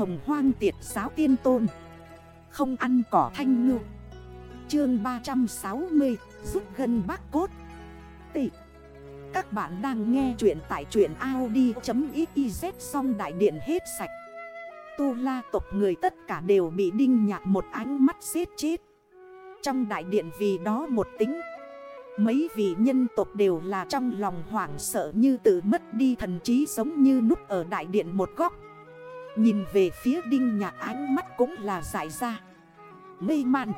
hồng hoang tiệt giáo tiên tôn. Không ăn cỏ thanh ngư. Chương 360 rút gân bác cốt. Tị. Các bạn đang nghe chuyện tại chuyện Audi.xyz xong đại điện hết sạch. Tu la tộc người tất cả đều bị đinh nhạc một ánh mắt xếp chết. Trong đại điện vì đó một tính. Mấy vị nhân tộc đều là trong lòng hoảng sợ như tự mất đi thần trí giống như núp ở đại điện một góc. Nhìn về phía đinh nhạc ánh mắt cũng là giải ra. Mê man.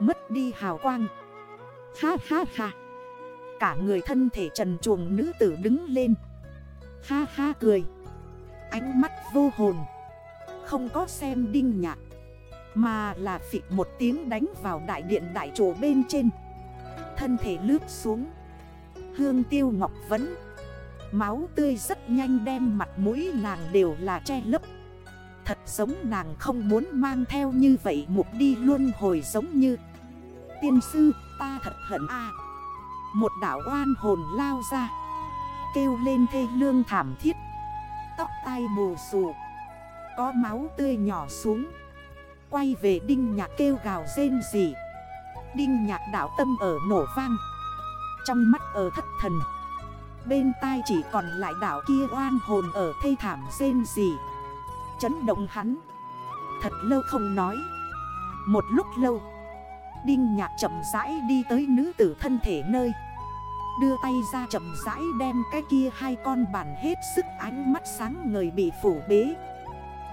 Mất đi hào quang. Ha ha ha. Cả người thân thể trần chuồng nữ tử đứng lên. Ha ha cười. Ánh mắt vô hồn. Không có xem đinh nhạc. Mà là phịch một tiếng đánh vào đại điện đại chủ bên trên. Thân thể lướt xuống. Hương tiêu ngọc vấn Máu tươi rất nhanh đem mặt mũi nàng đều là che lấp. Thật giống nàng không muốn mang theo như vậy mục đi luôn hồi giống như. Tiên sư, ta thật hận a. Một đảo oan hồn lao ra, Kêu lên thê lương thảm thiết. Tóc tai bù xù, Có máu tươi nhỏ xuống. Quay về đinh nhạc kêu gào rên gì Đinh nhạc đảo tâm ở nổ vang. Trong mắt ở thất thần Bên tai chỉ còn lại đảo kia oan hồn ở thây thảm rên gì Chấn động hắn. Thật lâu không nói. Một lúc lâu, Đinh nhạc chậm rãi đi tới nữ tử thân thể nơi. Đưa tay ra chậm rãi đem cái kia hai con bản hết sức ánh mắt sáng người bị phủ bế.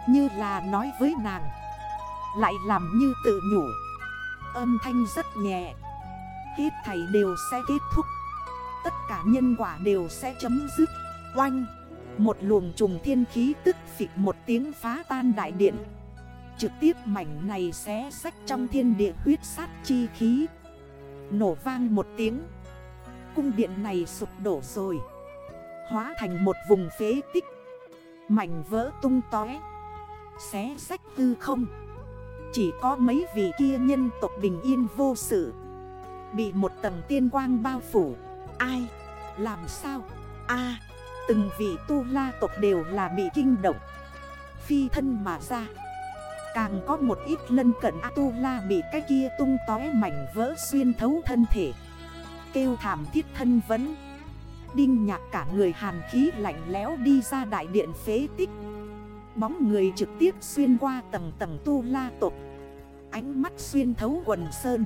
Như là nói với nàng. Lại làm như tự nhủ. Âm thanh rất nhẹ. Hết thảy đều sẽ kết thúc cả nhân quả đều sẽ chấm dứt. Oanh, Một luồng trùng thiên khí tức phịch một tiếng phá tan đại điện. Trực tiếp mảnh này xé sách trong thiên địa huyết sát chi khí. Nổ vang một tiếng. Cung điện này sụp đổ rồi. Hóa thành một vùng phế tích. Mảnh vỡ tung tói Xé sách hư không. Chỉ có mấy vị kia nhân tộc bình yên vô sự. Bị một tầng tiên quang bao phủ. Ai? Làm sao? a, từng vị tu la tộc đều là bị kinh động. Phi thân mà ra. Càng có một ít lân cận, A tu la bị cái kia tung tói mảnh vỡ xuyên thấu thân thể. Kêu thảm thiết thân vấn. Đinh nhạc cả người hàn khí lạnh lẽo đi ra đại điện phế tích. Bóng người trực tiếp xuyên qua tầng tầng tu la tộc. Ánh mắt xuyên thấu quần sơn.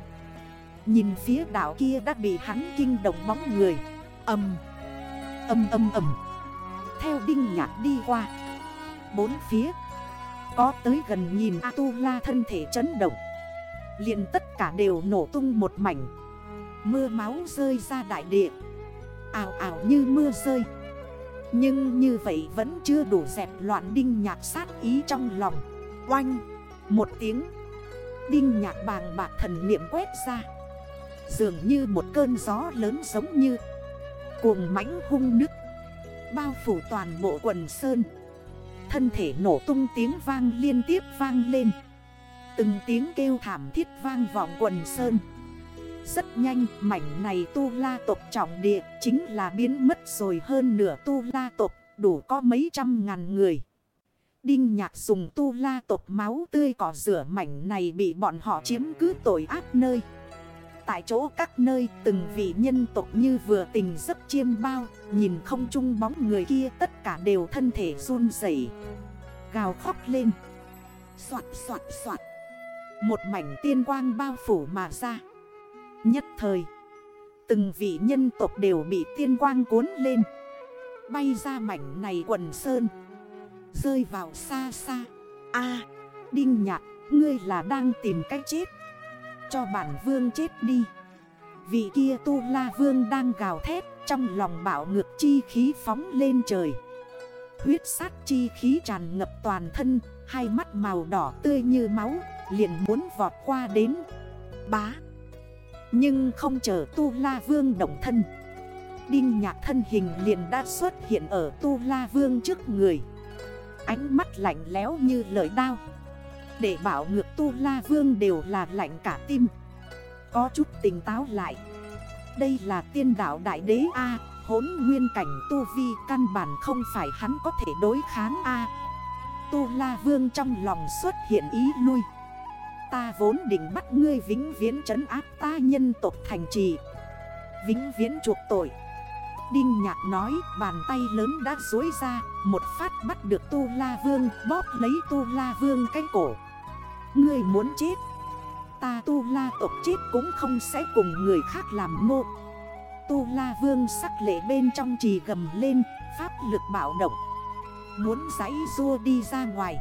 Nhìn phía đảo kia đã bị hắn kinh động bóng người. Âm. Âm âm âm. Theo đinh nhạc đi qua. Bốn phía. Có tới gần nhìn A-tu-la thân thể chấn động. Liền tất cả đều nổ tung một mảnh. Mưa máu rơi ra đại địa. Ảo ảo như mưa rơi. Nhưng như vậy vẫn chưa đủ dẹp loạn đinh nhạc sát ý trong lòng. Oanh, Một tiếng. Đinh nhạc bàng bạc thần niệm quét ra. Dường như một cơn gió lớn giống như Cuồng mãnh hung nức, Bao phủ toàn bộ quần sơn Thân thể nổ tung tiếng vang liên tiếp vang lên Từng tiếng kêu thảm thiết vang vọng quần sơn rất nhanh, mảnh này tu la tộc trọng địa chính là biến mất rồi hơn nửa tu la tộc, đủ có mấy trăm ngàn người. Đinh nhạc dùng tu la tộc máu tươi cỏ rửa mảnh này bị bọn họ chiếm cứ tội ác nơi. Tại chỗ các nơi, từng vị nhân tộc như vừa tình giấc chiêm bao, Nhìn không chung bóng người kia, tất cả đều thân thể run rẩy, Gào khóc lên. Xoạt xoạt xoạt Một mảnh tiên quang bao phủ mà ra. Nhất thời, Từng vị nhân tộc đều bị tiên quang cuốn lên. Bay ra mảnh này quần sơn, Rơi vào xa xa. A, Đinh nhạc, Ngươi là đang tìm cách chết. Cho bản vương chết đi. Vị kia tu la vương đang gào thét, Trong lòng bạo ngược chi khí phóng lên trời. Huyết sát chi khí tràn ngập toàn thân, Hai mắt màu đỏ tươi như máu, Liền muốn vọt qua đến. Bá! Nhưng không chờ Tu La Vương động thân, Đinh nhạc thân hình liền đã xuất hiện ở Tu La Vương trước người. Ánh mắt lạnh léo như lời đao. Để bảo ngược Tu La Vương đều là lạnh cả tim. Có chút tỉnh táo lại. Đây là tiên đạo đại đế A Hốn nguyên cảnh Tu Vi căn bản không phải hắn có thể đối kháng A. Tu La Vương trong lòng xuất hiện ý lui. Ta vốn định bắt ngươi vĩnh viễn trấn áp ta nhân tộc thành trì. Vĩnh viễn chuộc tội. Đinh nhạc nói, bàn tay lớn đã dối ra, Một phát bắt được Tu La Vương, Bóp lấy Tu La Vương cái cổ. Ngươi muốn chết. Ta Tu La tộc chết cũng không sẽ cùng người khác làm nô Tu La Vương sắc lệ bên trong trì gầm lên, Pháp lực bạo động. Muốn giấy rua đi ra ngoài.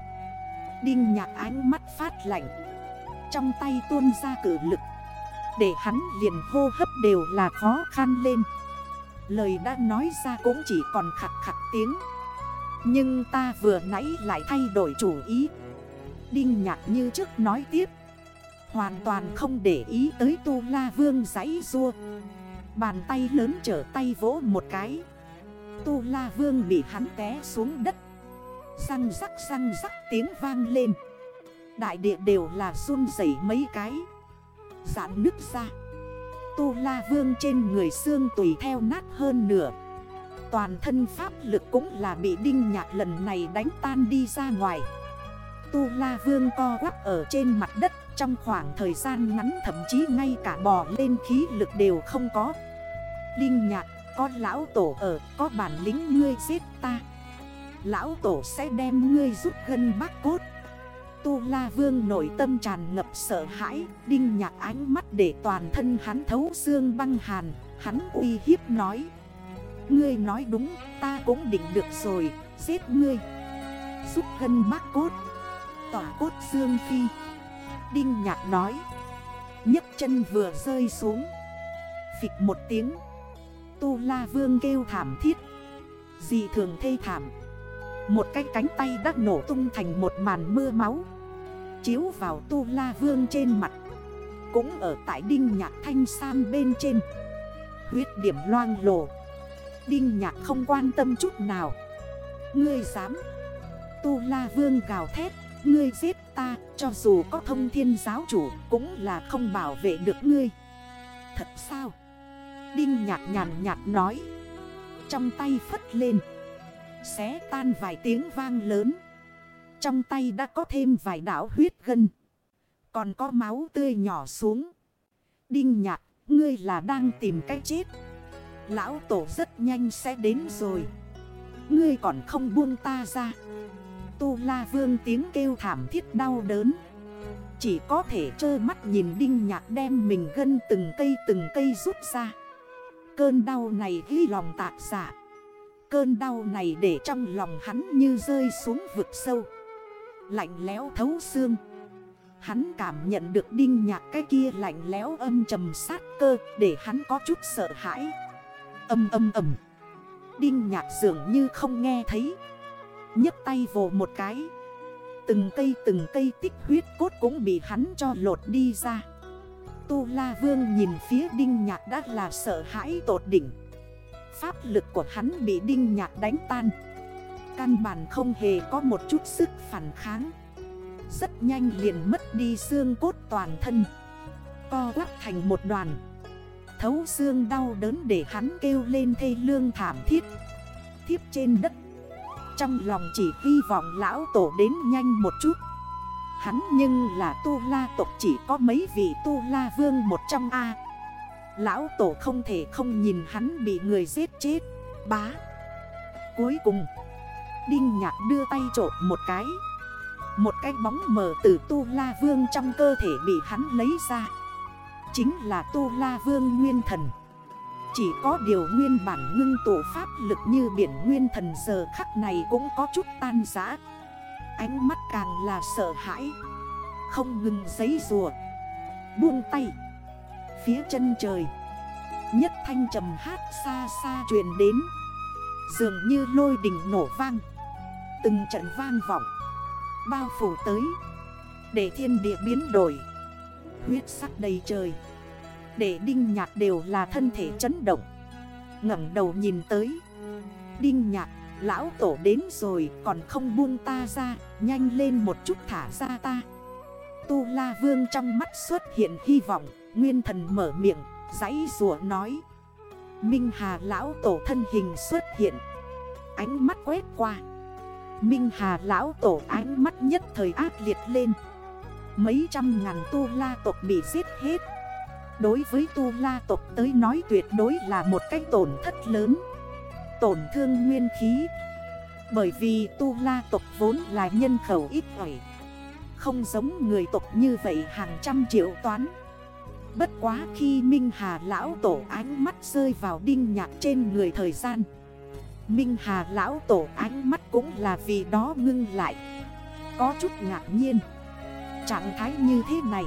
Đinh nhạc ánh mắt phát lạnh. Trong tay tuôn ra cử lực. Để hắn liền hô hấp đều là khó khăn lên. Lời đã nói ra cũng chỉ còn khặt khặt tiếng. Nhưng ta vừa nãy lại thay đổi chủ ý. Đinh nhạc như trước nói tiếp. Hoàn toàn không để ý tới tu la vương giấy rua Bàn tay lớn trở tay vỗ một cái. Tu la vương bị hắn té xuống đất. Răng rắc răng rắc tiếng vang lên. Đại địa đều là run rẩy mấy cái. Giãn nứt ra. Tu la vương trên người xương tùy theo nát hơn nửa. Toàn thân pháp lực cũng là bị đinh nhạc lần này đánh tan đi ra ngoài. Tu la vương co quắp ở trên mặt đất, Trong khoảng thời gian ngắn thậm chí ngay cả bò lên khí lực đều không có. Đinh nhạc, có lão tổ ở, Có bản lính ngươi giết ta. Lão tổ sẽ đem ngươi rút gân bác cốt. Tu La Vương nội tâm tràn ngập sợ hãi Đinh nhạc ánh mắt để toàn thân hắn thấu xương băng hàn, Hắn uy hiếp nói. Ngươi nói đúng, ta cũng định được rồi, Giết ngươi. Rút gân bác cốt. Tỏa cốt xương phi. Đinh nhạc nói, nhấc chân vừa rơi xuống. Phịch một tiếng, Tu La Vương kêu thảm thiết. Dì thường thê thảm. Một cái cánh tay đã nổ tung thành một màn mưa máu. Chiếu vào Tu La Vương trên mặt. Cũng ở tại Đinh Nhạc Thanh Sam bên trên. Huyết điểm loang lồ Đinh Nhạc không quan tâm chút nào. Ngươi dám. Tu La Vương gào thét. Ngươi giết ta, cho dù có thông thiên giáo chủ Cũng là không bảo vệ được ngươi. Thật sao? Đinh nhạc nhàn nhạt nói. Trong tay phất lên. Xé tan vài tiếng vang lớn. Trong tay đã có thêm vài đảo huyết gân. Còn có máu tươi nhỏ xuống. Đinh nhạc, Ngươi là đang tìm cách chết. Lão tổ rất nhanh sẽ đến rồi. Ngươi còn không buông ta ra. Tu la vương tiếng kêu thảm thiết đau đớn. Chỉ có thể trơ mắt nhìn đinh nhạc đem mình gân từng cây từng cây rút ra. Cơn đau này ghi lòng tạc giả. Cơn đau này để trong lòng hắn như rơi xuống vực sâu. Lạnh lẽo thấu xương. Hắn cảm nhận được đinh nhạc cái kia lạnh lẽo âm trầm sát cơ Để hắn có chút sợ hãi. Âm âm âm Đinh nhạc dường như không nghe thấy nhấc tay vồ một cái. Từng cây từng cây tích huyết cốt cũng bị hắn cho lột đi ra. Tu La Vương nhìn phía Đinh Nhạc đã là sợ hãi tột đỉnh. Pháp lực của hắn bị Đinh Nhạc đánh tan. Căn bản không hề có một chút sức phản kháng. Rất nhanh liền mất đi xương cốt toàn thân. Co quắp thành một đoàn. Thấu xương đau đớn để hắn kêu lên thê lương thảm thiết. Thiếp trên đất trong lòng chỉ hy vọng lão tổ đến nhanh một chút. Hắn nhưng là tu la tộc chỉ có mấy vị tu la vương một trong A. Lão tổ không thể không nhìn hắn bị người giết chết. Bá. Cuối cùng, Đinh nhạc đưa tay trộn một cái. Một cái bóng mờ từ tu la vương trong cơ thể bị hắn lấy ra. Chính là tu la vương nguyên thần. Chỉ có điều nguyên bản ngưng tổ pháp lực như biển nguyên thần giờ khắc này cũng có chút tan giã Ánh mắt càng là sợ hãi. Không ngừng giấy rùa. Buông tay. Phía chân trời. Nhất thanh trầm hát xa xa truyền đến. Dường như lôi đỉnh nổ vang. Từng trận vang vọng. Bao phủ tới. Để thiên địa biến đổi. Huyết sắc đầy trời. Để đinh nhạc đều là thân thể chấn động. ngẩng đầu nhìn tới. Đinh nhạc, Lão tổ đến rồi, còn không buông ta ra, Nhanh lên một chút thả ra ta. Tu La Vương trong mắt xuất hiện hy vọng, Nguyên thần mở miệng Giấy rùa nói. Minh Hà Lão tổ thân hình xuất hiện. Ánh mắt quét qua. Minh Hà lão tổ ánh mắt nhất thời ác liệt lên. Mấy trăm ngàn tu la tộc bị giết hết. Đối với tu la tộc tới nói tuyệt đối là một cái tổn thất lớn. Tổn thương nguyên khí. Bởi vì tu la tộc vốn là nhân khẩu ít ỏi. Không giống người tộc như vậy hàng trăm triệu toán. Bất quá khi Minh Hà lão tổ ánh mắt rơi vào đinh nhạc trên người thời gian. Minh Hà lão tổ ánh mắt cũng là vì đó ngưng lại. Có chút ngạc nhiên. Trạng thái như thế này.